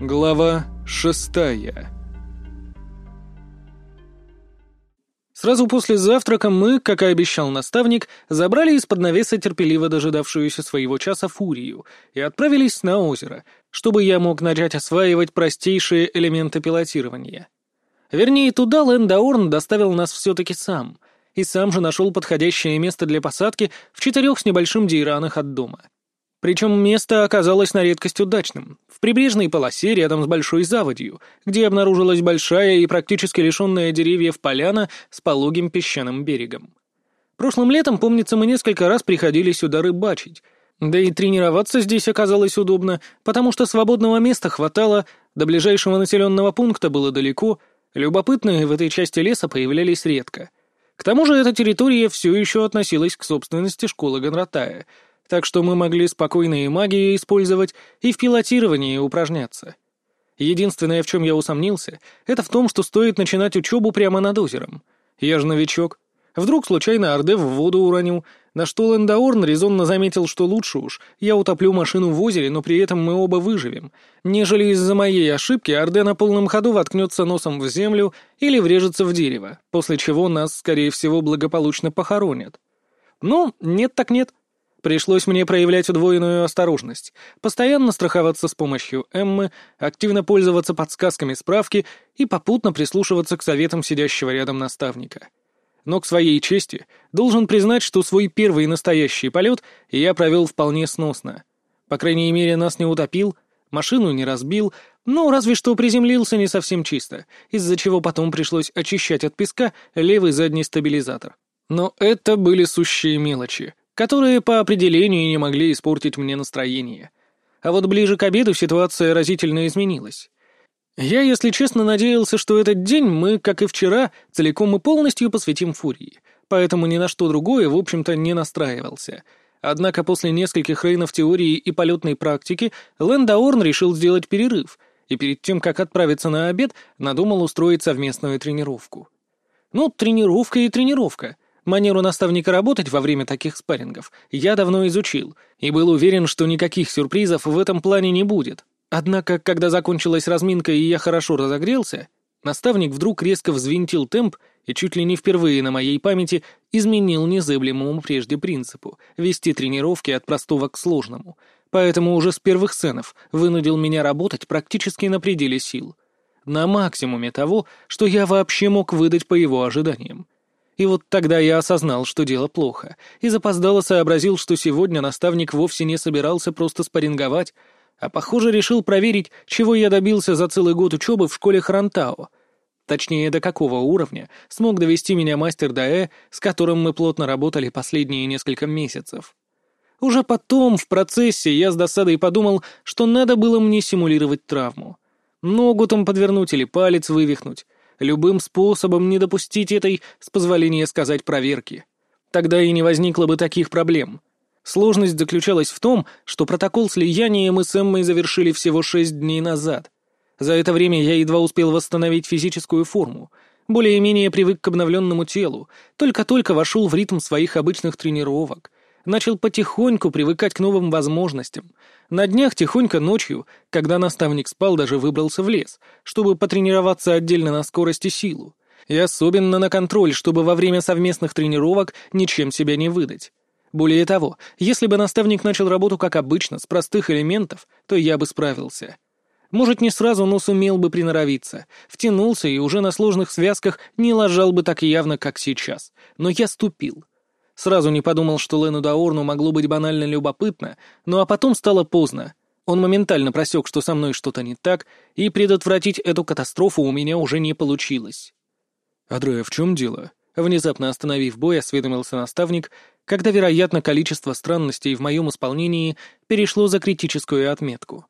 Глава шестая Сразу после завтрака мы, как и обещал наставник, забрали из-под навеса терпеливо дожидавшуюся своего часа фурию и отправились на озеро, чтобы я мог начать осваивать простейшие элементы пилотирования. Вернее, туда Лэндаорн доставил нас все-таки сам, и сам же нашел подходящее место для посадки в четырех с небольшим дейранах от дома. Причем место оказалось на редкость удачным, в прибрежной полосе рядом с большой заводью, где обнаружилась большая и практически лишенная деревьев поляна с пологим песчаным берегом. Прошлым летом, помнится, мы несколько раз приходили сюда рыбачить, да и тренироваться здесь оказалось удобно, потому что свободного места хватало, до ближайшего населенного пункта было далеко, любопытные в этой части леса появлялись редко. К тому же эта территория все еще относилась к собственности школы Гонратая — так что мы могли спокойно и магию использовать, и в пилотировании упражняться. Единственное, в чем я усомнился, это в том, что стоит начинать учебу прямо над озером. Я же новичок. Вдруг случайно Орде в воду уронил, на что Лендаорн резонно заметил, что лучше уж я утоплю машину в озере, но при этом мы оба выживем, нежели из-за моей ошибки Орде на полном ходу воткнется носом в землю или врежется в дерево, после чего нас, скорее всего, благополучно похоронят. Ну, нет так нет. Пришлось мне проявлять удвоенную осторожность, постоянно страховаться с помощью Эммы, активно пользоваться подсказками справки и попутно прислушиваться к советам сидящего рядом наставника. Но к своей чести должен признать, что свой первый настоящий полет я провел вполне сносно. По крайней мере, нас не утопил, машину не разбил, ну, разве что приземлился не совсем чисто, из-за чего потом пришлось очищать от песка левый задний стабилизатор. Но это были сущие мелочи — которые по определению не могли испортить мне настроение. А вот ближе к обеду ситуация разительно изменилась. Я, если честно, надеялся, что этот день мы, как и вчера, целиком и полностью посвятим Фурии, поэтому ни на что другое, в общем-то, не настраивался. Однако после нескольких рейнов теории и полетной практики Лэндаорн решил сделать перерыв, и перед тем, как отправиться на обед, надумал устроить совместную тренировку. Ну, тренировка и тренировка — Манеру наставника работать во время таких спаррингов я давно изучил и был уверен, что никаких сюрпризов в этом плане не будет. Однако, когда закончилась разминка и я хорошо разогрелся, наставник вдруг резко взвинтил темп и чуть ли не впервые на моей памяти изменил незыблемому прежде принципу — вести тренировки от простого к сложному, поэтому уже с первых сценов вынудил меня работать практически на пределе сил. На максимуме того, что я вообще мог выдать по его ожиданиям. И вот тогда я осознал, что дело плохо, и запоздало сообразил, что сегодня наставник вовсе не собирался просто спарринговать, а, похоже, решил проверить, чего я добился за целый год учебы в школе Харантао. Точнее, до какого уровня смог довести меня мастер Даэ, с которым мы плотно работали последние несколько месяцев. Уже потом, в процессе, я с досадой подумал, что надо было мне симулировать травму. Ногу там подвернуть или палец вывихнуть любым способом не допустить этой, с позволения сказать, проверки. Тогда и не возникло бы таких проблем. Сложность заключалась в том, что протокол слияния мы с Эммой завершили всего шесть дней назад. За это время я едва успел восстановить физическую форму, более-менее привык к обновленному телу, только-только вошел в ритм своих обычных тренировок, начал потихоньку привыкать к новым возможностям. На днях тихонько ночью, когда наставник спал, даже выбрался в лес, чтобы потренироваться отдельно на скорость и силу. И особенно на контроль, чтобы во время совместных тренировок ничем себя не выдать. Более того, если бы наставник начал работу как обычно, с простых элементов, то я бы справился. Может, не сразу, но сумел бы приноровиться, втянулся и уже на сложных связках не ложал бы так явно, как сейчас. Но я ступил — Сразу не подумал, что Лену Даорну могло быть банально любопытно, ну а потом стало поздно. Он моментально просек, что со мной что-то не так, и предотвратить эту катастрофу у меня уже не получилось. «Адрея, в чем дело?» Внезапно остановив бой, осведомился наставник, когда, вероятно, количество странностей в моем исполнении перешло за критическую отметку.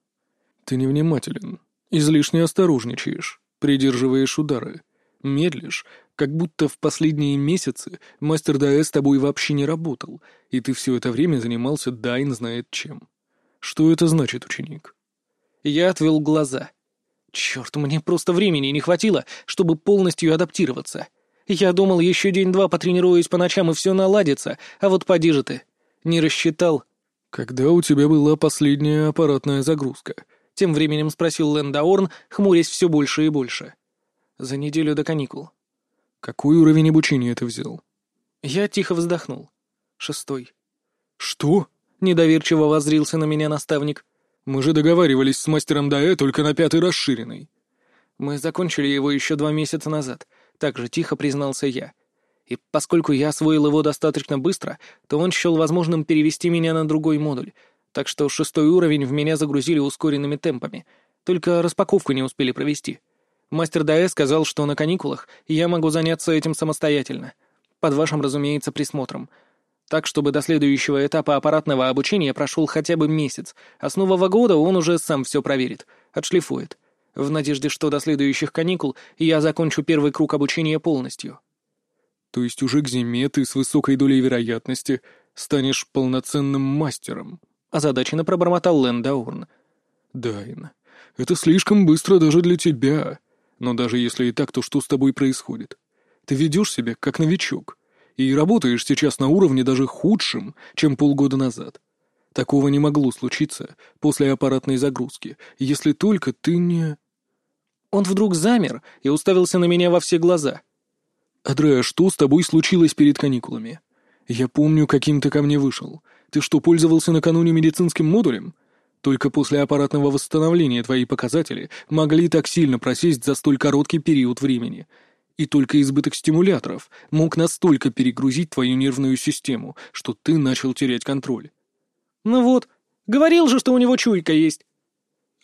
«Ты невнимателен, излишне осторожничаешь, придерживаешь удары, медлишь, как будто в последние месяцы мастер Даэ с тобой вообще не работал, и ты все это время занимался Дайн знает чем. Что это значит, ученик?» Я отвел глаза. Черт, мне просто времени не хватило, чтобы полностью адаптироваться. Я думал, еще день-два потренируюсь по ночам, и все наладится, а вот поди же ты. Не рассчитал. «Когда у тебя была последняя аппаратная загрузка?» Тем временем спросил Лэндаорн, хмурясь все больше и больше. «За неделю до каникул». «Какой уровень обучения ты взял?» Я тихо вздохнул. «Шестой». «Что?» — недоверчиво воззрился на меня наставник. «Мы же договаривались с мастером Даэ только на пятый расширенный». «Мы закончили его еще два месяца назад», — так же тихо признался я. И поскольку я освоил его достаточно быстро, то он счел возможным перевести меня на другой модуль, так что шестой уровень в меня загрузили ускоренными темпами, только распаковку не успели провести. Мастер Даэ сказал, что на каникулах я могу заняться этим самостоятельно, под вашим, разумеется, присмотром. Так, чтобы до следующего этапа аппаратного обучения прошел хотя бы месяц, а с нового года он уже сам все проверит, отшлифует, в надежде, что до следующих каникул я закончу первый круг обучения полностью. То есть уже к зиме ты с высокой долей вероятности станешь полноценным мастером. Озадаченно пробормотал Лэндаурн. Дайн, это слишком быстро даже для тебя. Но даже если и так, то что с тобой происходит? Ты ведешь себя как новичок. И работаешь сейчас на уровне даже худшем, чем полгода назад. Такого не могло случиться после аппаратной загрузки, если только ты не... Он вдруг замер и уставился на меня во все глаза. «Адреа, что с тобой случилось перед каникулами? Я помню, каким ты ко мне вышел. Ты что, пользовался накануне медицинским модулем? Только после аппаратного восстановления твои показатели могли так сильно просесть за столь короткий период времени. И только избыток стимуляторов мог настолько перегрузить твою нервную систему, что ты начал терять контроль. Ну вот, говорил же, что у него чуйка есть.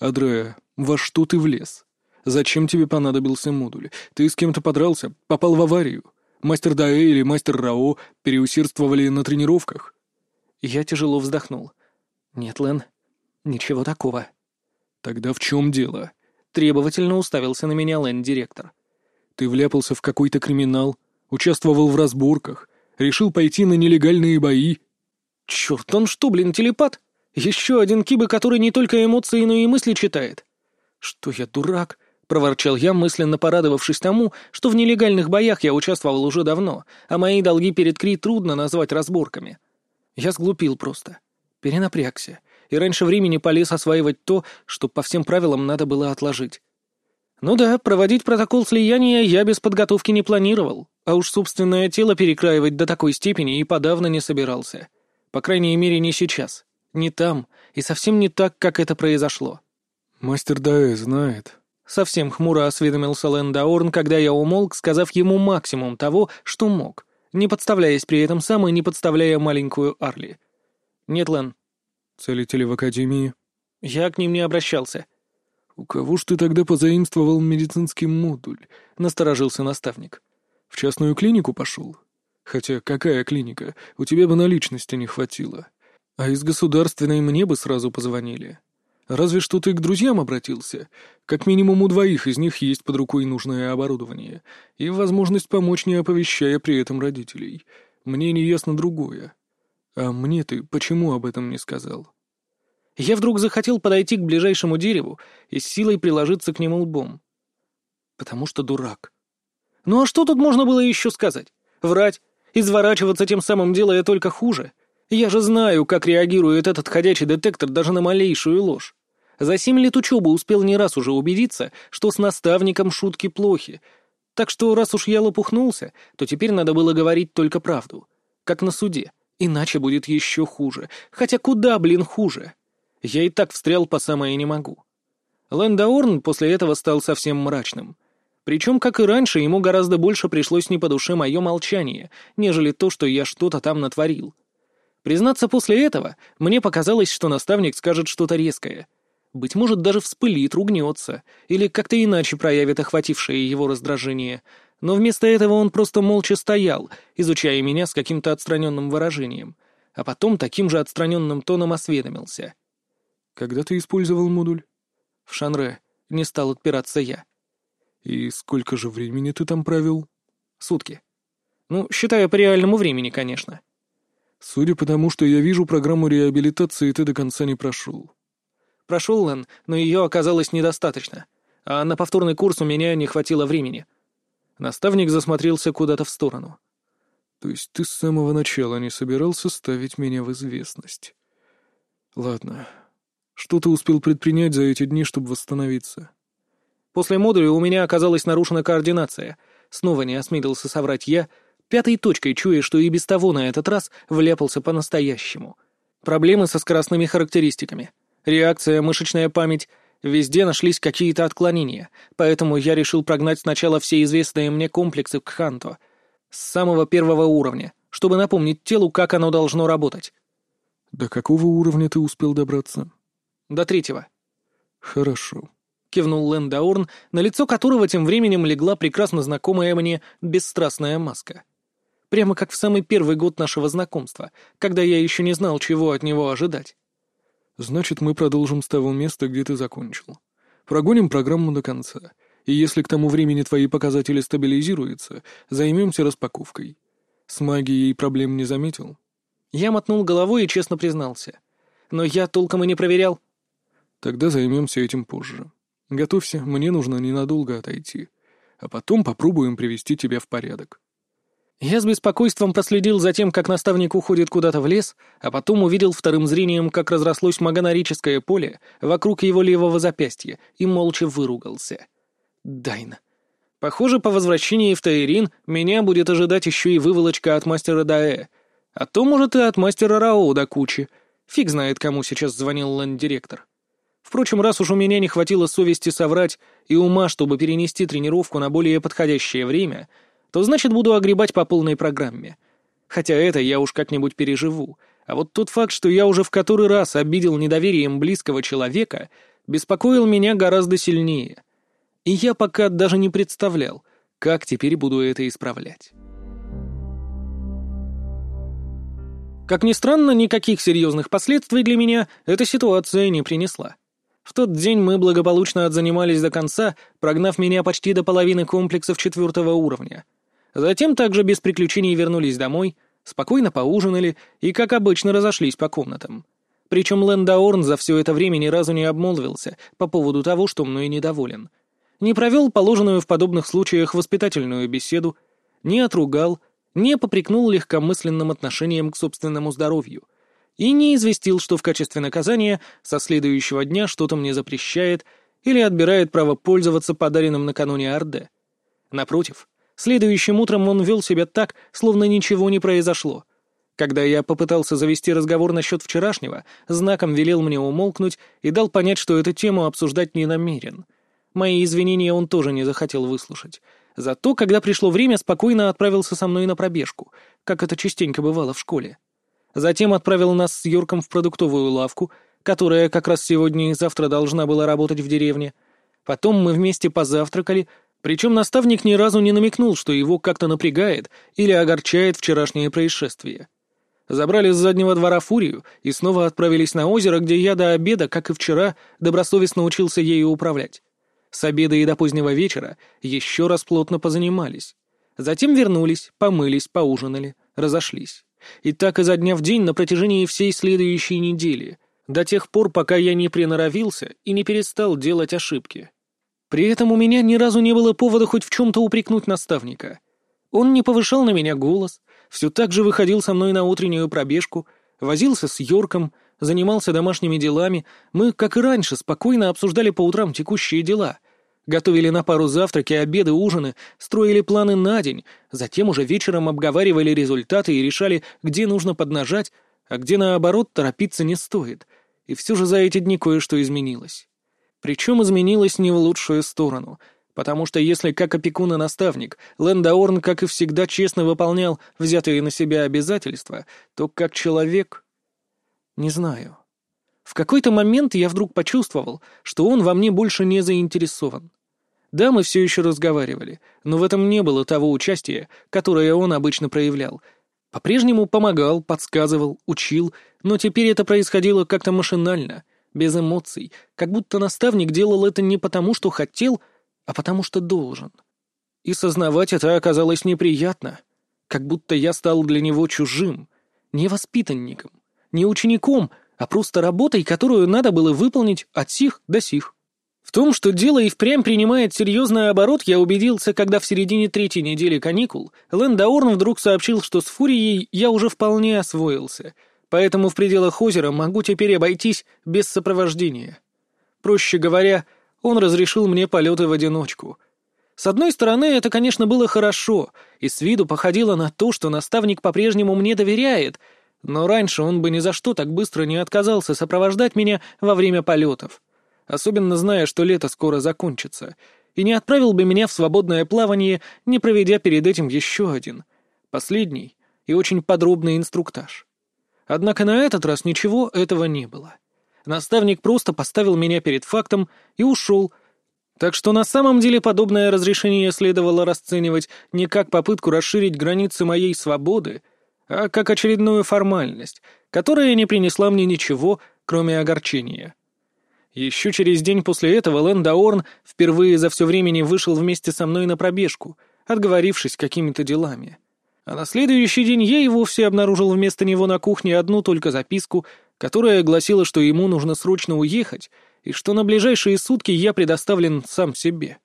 Адреа, во что ты влез? Зачем тебе понадобился модуль? Ты с кем-то подрался? Попал в аварию? Мастер Даэ или мастер Рао переусердствовали на тренировках?» Я тяжело вздохнул. «Нет, Лен, ничего такого». «Тогда в чем дело?» Требовательно уставился на меня Лен-директор. «Ты вляпался в какой-то криминал, участвовал в разборках, решил пойти на нелегальные бои». «Черт, он что, блин, телепат? Еще один киба, который не только эмоции, но и мысли читает». «Что я, дурак? — проворчал я, мысленно порадовавшись тому, что в нелегальных боях я участвовал уже давно, а мои долги перед Кри трудно назвать разборками. Я сглупил просто. Перенапрягся. И раньше времени полез осваивать то, что по всем правилам надо было отложить. Ну да, проводить протокол слияния я без подготовки не планировал, а уж собственное тело перекраивать до такой степени и подавно не собирался. По крайней мере, не сейчас. Не там, и совсем не так, как это произошло. «Мастер Даэ знает», Совсем хмуро осведомился Лэндаорн, когда я умолк, сказав ему максимум того, что мог, не подставляясь при этом сам и не подставляя маленькую Арли. «Нет, Лэн». «Целители в Академии?» «Я к ним не обращался». «У кого ж ты тогда позаимствовал медицинский модуль?» — насторожился наставник. «В частную клинику пошел? Хотя какая клиника? У тебя бы наличности не хватило. А из государственной мне бы сразу позвонили. Разве что ты к друзьям обратился. Как минимум у двоих из них есть под рукой нужное оборудование и возможность помочь, не оповещая при этом родителей. Мне не ясно другое. А мне ты почему об этом не сказал? Я вдруг захотел подойти к ближайшему дереву и с силой приложиться к нему лбом. Потому что дурак. Ну а что тут можно было еще сказать? Врать? Изворачиваться тем самым делая только хуже? Я же знаю, как реагирует этот ходячий детектор даже на малейшую ложь. За семь лет учебы успел не раз уже убедиться, что с наставником шутки плохи. Так что, раз уж я лопухнулся, то теперь надо было говорить только правду. Как на суде. Иначе будет еще хуже. Хотя куда, блин, хуже? Я и так встрял по самое не могу. Лэндаорн после этого стал совсем мрачным. Причем, как и раньше, ему гораздо больше пришлось не по душе мое молчание, нежели то, что я что-то там натворил. Признаться, после этого мне показалось, что наставник скажет что-то резкое. Быть может, даже вспылит, ругнется, или как-то иначе проявит охватившее его раздражение. Но вместо этого он просто молча стоял, изучая меня с каким-то отстраненным выражением, а потом таким же отстраненным тоном осведомился. «Когда ты использовал модуль?» «В Шанре. Не стал отпираться я». «И сколько же времени ты там провел?» «Сутки. Ну, считая по реальному времени, конечно». Судя по тому, что я вижу, программу реабилитации ты до конца не прошел. Прошел, Лэн, но ее оказалось недостаточно. А на повторный курс у меня не хватило времени. Наставник засмотрелся куда-то в сторону. То есть ты с самого начала не собирался ставить меня в известность? Ладно. Что ты успел предпринять за эти дни, чтобы восстановиться? После модуля у меня оказалась нарушена координация. Снова не осмелился соврать я, пятой точкой чуя, что и без того на этот раз вляпался по-настоящему. Проблемы со скоростными характеристиками. Реакция, мышечная память. Везде нашлись какие-то отклонения, поэтому я решил прогнать сначала все известные мне комплексы к Ханто. С самого первого уровня, чтобы напомнить телу, как оно должно работать. «До какого уровня ты успел добраться?» «До третьего». «Хорошо», — кивнул Лэндаурн, на лицо которого тем временем легла прекрасно знакомая мне бесстрастная маска. Прямо как в самый первый год нашего знакомства, когда я еще не знал, чего от него ожидать. «Значит, мы продолжим с того места, где ты закончил. Прогоним программу до конца, и если к тому времени твои показатели стабилизируются, займемся распаковкой. С магией проблем не заметил?» Я мотнул головой и честно признался. Но я толком и не проверял. Тогда займемся этим позже. Готовься, мне нужно ненадолго отойти. А потом попробуем привести тебя в порядок. Я с беспокойством проследил за тем, как наставник уходит куда-то в лес, а потом увидел вторым зрением, как разрослось магонорическое поле вокруг его левого запястья, и молча выругался. Дайна. Похоже, по возвращении в Таирин меня будет ожидать еще и выволочка от мастера Даэ — а то, может, и от мастера Рао до кучи. Фиг знает, кому сейчас звонил ленд-директор. Впрочем, раз уж у меня не хватило совести соврать и ума, чтобы перенести тренировку на более подходящее время, то значит буду огребать по полной программе. Хотя это я уж как-нибудь переживу. А вот тот факт, что я уже в который раз обидел недоверием близкого человека, беспокоил меня гораздо сильнее. И я пока даже не представлял, как теперь буду это исправлять. Как ни странно, никаких серьезных последствий для меня эта ситуация не принесла. В тот день мы благополучно отзанимались до конца, прогнав меня почти до половины комплексов четвертого уровня. Затем также без приключений вернулись домой, спокойно поужинали и, как обычно, разошлись по комнатам. Причем Лэндаорн за все это время ни разу не обмолвился по поводу того, что мной недоволен. Не провел положенную в подобных случаях воспитательную беседу, не отругал, не попрекнул легкомысленным отношением к собственному здоровью и не известил, что в качестве наказания со следующего дня что-то мне запрещает или отбирает право пользоваться подаренным накануне Орде. Напротив, следующим утром он вел себя так, словно ничего не произошло. Когда я попытался завести разговор насчет вчерашнего, знаком велел мне умолкнуть и дал понять, что эту тему обсуждать не намерен. Мои извинения он тоже не захотел выслушать, Зато, когда пришло время, спокойно отправился со мной на пробежку, как это частенько бывало в школе. Затем отправил нас с Юрком в продуктовую лавку, которая как раз сегодня и завтра должна была работать в деревне. Потом мы вместе позавтракали, причем наставник ни разу не намекнул, что его как-то напрягает или огорчает вчерашнее происшествие. Забрали с заднего двора фурию и снова отправились на озеро, где я до обеда, как и вчера, добросовестно учился ею управлять. С обеда и до позднего вечера еще раз плотно позанимались. Затем вернулись, помылись, поужинали, разошлись. И так изо дня в день на протяжении всей следующей недели, до тех пор, пока я не приноровился и не перестал делать ошибки. При этом у меня ни разу не было повода хоть в чем-то упрекнуть наставника. Он не повышал на меня голос, все так же выходил со мной на утреннюю пробежку, возился с Йорком, занимался домашними делами, мы, как и раньше, спокойно обсуждали по утрам текущие дела, готовили на пару завтраки, обеды, ужины, строили планы на день, затем уже вечером обговаривали результаты и решали, где нужно поднажать, а где, наоборот, торопиться не стоит. И все же за эти дни кое-что изменилось. Причем изменилось не в лучшую сторону — потому что если как опекун и наставник Лэндаорн, как и всегда, честно выполнял взятые на себя обязательства, то как человек не знаю. В какой-то момент я вдруг почувствовал, что он во мне больше не заинтересован. Да, мы все еще разговаривали, но в этом не было того участия, которое он обычно проявлял. По-прежнему помогал, подсказывал, учил, но теперь это происходило как-то машинально, без эмоций, как будто наставник делал это не потому, что хотел, а потому что должен. И сознавать это оказалось неприятно, как будто я стал для него чужим, невоспитанником не учеником, а просто работой, которую надо было выполнить от сих до сих. В том, что дело и впрямь принимает серьезный оборот, я убедился, когда в середине третьей недели каникул Лэндаорн вдруг сообщил, что с Фурией я уже вполне освоился, поэтому в пределах озера могу теперь обойтись без сопровождения. Проще говоря, он разрешил мне полеты в одиночку. С одной стороны, это, конечно, было хорошо, и с виду походило на то, что наставник по-прежнему мне доверяет, но раньше он бы ни за что так быстро не отказался сопровождать меня во время полетов, особенно зная, что лето скоро закончится, и не отправил бы меня в свободное плавание, не проведя перед этим еще один, последний и очень подробный инструктаж. Однако на этот раз ничего этого не было. Наставник просто поставил меня перед фактом и ушел. Так что на самом деле подобное разрешение следовало расценивать не как попытку расширить границы моей свободы, а как очередную формальность, которая не принесла мне ничего, кроме огорчения. Еще через день после этого Лэн Даорн впервые за все время вышел вместе со мной на пробежку, отговорившись какими-то делами. А на следующий день я и вовсе обнаружил вместо него на кухне одну только записку, которая гласила, что ему нужно срочно уехать, и что на ближайшие сутки я предоставлен сам себе.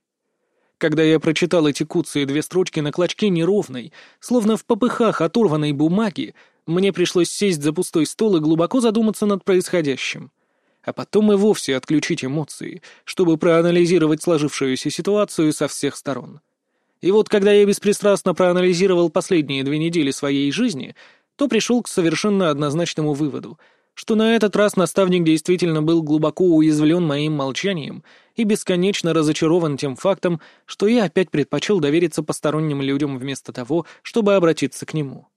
Когда я прочитал эти куцые две строчки на клочке неровной, словно в попыхах оторванной бумаги, мне пришлось сесть за пустой стол и глубоко задуматься над происходящим а потом и вовсе отключить эмоции, чтобы проанализировать сложившуюся ситуацию со всех сторон. И вот когда я беспристрастно проанализировал последние две недели своей жизни, то пришел к совершенно однозначному выводу, что на этот раз наставник действительно был глубоко уязвлен моим молчанием и бесконечно разочарован тем фактом, что я опять предпочел довериться посторонним людям вместо того, чтобы обратиться к нему.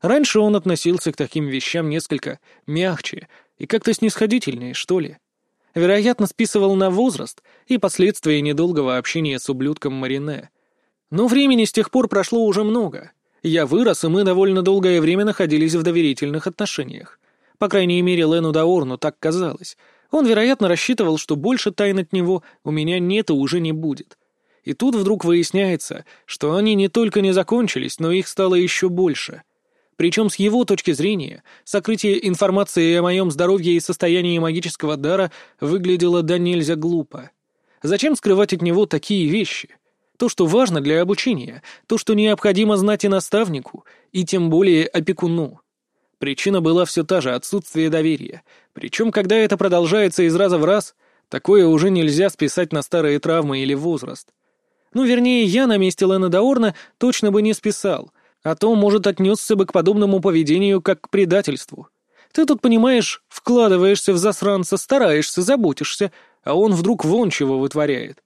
Раньше он относился к таким вещам несколько мягче и как-то снисходительнее, что ли. Вероятно, списывал на возраст и последствия недолгого общения с ублюдком Марине. Но времени с тех пор прошло уже много. Я вырос, и мы довольно долгое время находились в доверительных отношениях. По крайней мере, Лену Даорну так казалось. Он, вероятно, рассчитывал, что больше тайн от него у меня нет и уже не будет. И тут вдруг выясняется, что они не только не закончились, но их стало еще больше. Причем с его точки зрения, сокрытие информации о моем здоровье и состоянии магического дара выглядело да нельзя глупо. Зачем скрывать от него такие вещи? То, что важно для обучения, то, что необходимо знать и наставнику, и тем более опекуну. Причина была все та же — отсутствие доверия. Причем, когда это продолжается из раза в раз, такое уже нельзя списать на старые травмы или возраст. Ну, вернее, я на месте Лена Даорна точно бы не списал — а то, может, отнесся бы к подобному поведению как к предательству. Ты тут, понимаешь, вкладываешься в засранца, стараешься, заботишься, а он вдруг вон чего вытворяет.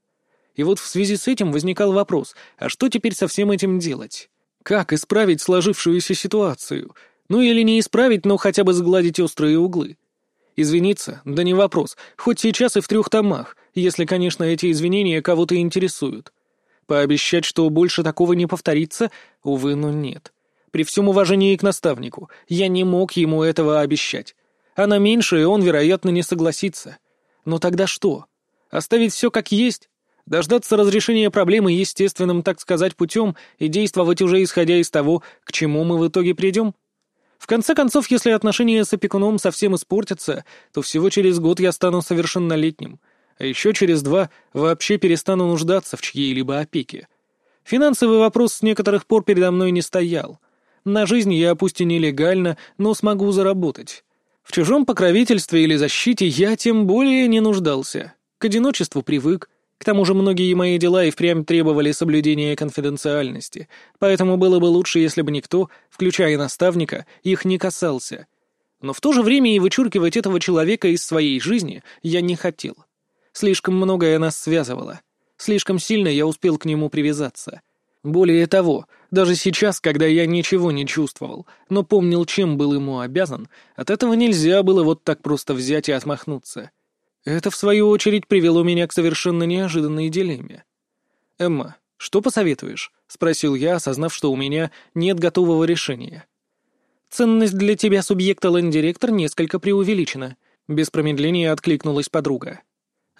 И вот в связи с этим возникал вопрос, а что теперь со всем этим делать? Как исправить сложившуюся ситуацию? Ну или не исправить, но хотя бы сгладить острые углы? Извиниться? Да не вопрос, хоть сейчас и в трех томах, если, конечно, эти извинения кого-то интересуют. Пообещать, что больше такого не повторится, увы, но нет. При всем уважении к наставнику, я не мог ему этого обещать. А на меньшее он, вероятно, не согласится. Но тогда что? Оставить все как есть? Дождаться разрешения проблемы естественным, так сказать, путем и действовать уже исходя из того, к чему мы в итоге придем? В конце концов, если отношения с опекуном совсем испортятся, то всего через год я стану совершеннолетним — а еще через два вообще перестану нуждаться в чьей-либо опеке. Финансовый вопрос с некоторых пор передо мной не стоял. На жизнь я, пусть и нелегально, но смогу заработать. В чужом покровительстве или защите я тем более не нуждался. К одиночеству привык. К тому же многие мои дела и впрямь требовали соблюдения конфиденциальности, поэтому было бы лучше, если бы никто, включая наставника, их не касался. Но в то же время и вычуркивать этого человека из своей жизни я не хотел. Слишком многое нас связывало. Слишком сильно я успел к нему привязаться. Более того, даже сейчас, когда я ничего не чувствовал, но помнил, чем был ему обязан, от этого нельзя было вот так просто взять и отмахнуться. Это, в свою очередь, привело меня к совершенно неожиданной дилемме. «Эмма, что посоветуешь?» — спросил я, осознав, что у меня нет готового решения. «Ценность для тебя субъекта лэнд-директор несколько преувеличена», — без промедления откликнулась подруга.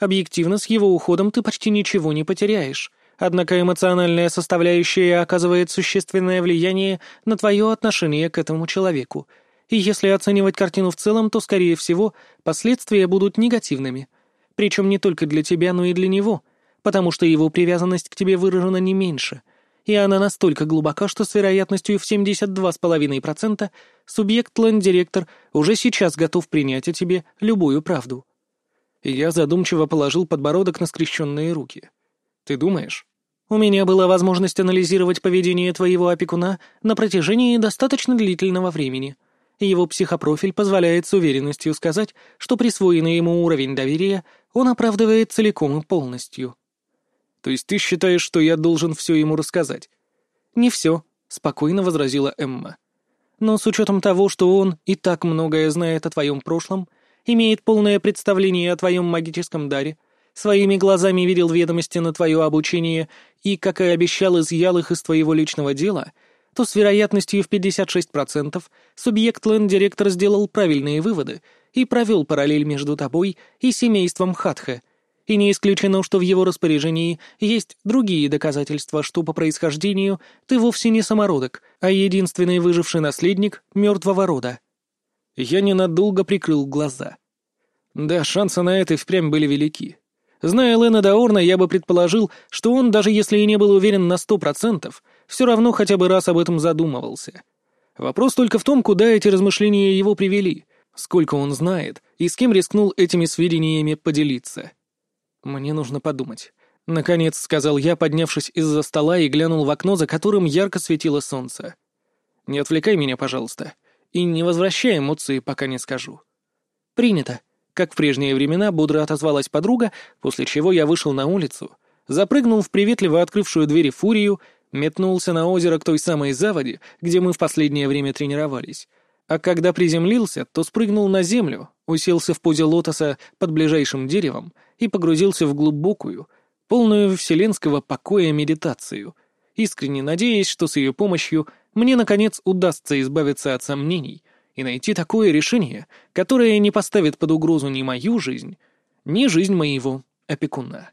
Объективно, с его уходом ты почти ничего не потеряешь. Однако эмоциональная составляющая оказывает существенное влияние на твое отношение к этому человеку. И если оценивать картину в целом, то, скорее всего, последствия будут негативными. Причем не только для тебя, но и для него, потому что его привязанность к тебе выражена не меньше. и она настолько глубока, что с вероятностью в 72,5% субъект ленд-директор уже сейчас готов принять о тебе любую правду. Я задумчиво положил подбородок на скрещенные руки. «Ты думаешь?» «У меня была возможность анализировать поведение твоего опекуна на протяжении достаточно длительного времени. Его психопрофиль позволяет с уверенностью сказать, что присвоенный ему уровень доверия он оправдывает целиком и полностью». «То есть ты считаешь, что я должен все ему рассказать?» «Не все», — спокойно возразила Эмма. «Но с учетом того, что он и так многое знает о твоем прошлом, — имеет полное представление о твоем магическом даре, своими глазами видел ведомости на твое обучение и, как и обещал, изъял их из твоего личного дела, то с вероятностью в 56% субъект ленд-директор сделал правильные выводы и провел параллель между тобой и семейством Хатха, и не исключено, что в его распоряжении есть другие доказательства, что по происхождению ты вовсе не самородок, а единственный выживший наследник мертвого рода. Я ненадолго прикрыл глаза. Да, шансы на это и впрямь были велики. Зная Лена Даорна, я бы предположил, что он, даже если и не был уверен на сто процентов, все равно хотя бы раз об этом задумывался. Вопрос только в том, куда эти размышления его привели, сколько он знает и с кем рискнул этими сведениями поделиться. Мне нужно подумать. Наконец, сказал я, поднявшись из-за стола и глянул в окно, за которым ярко светило солнце. «Не отвлекай меня, пожалуйста. И не возвращай эмоции, пока не скажу. Принято. Как в прежние времена бодро отозвалась подруга, после чего я вышел на улицу, запрыгнул в приветливо открывшую двери фурию, метнулся на озеро к той самой заводе, где мы в последнее время тренировались. А когда приземлился, то спрыгнул на землю, уселся в позе лотоса под ближайшим деревом и погрузился в глубокую, полную вселенского покоя медитацию, искренне надеясь, что с ее помощью мне, наконец, удастся избавиться от сомнений и найти такое решение, которое не поставит под угрозу ни мою жизнь, ни жизнь моего опекуна.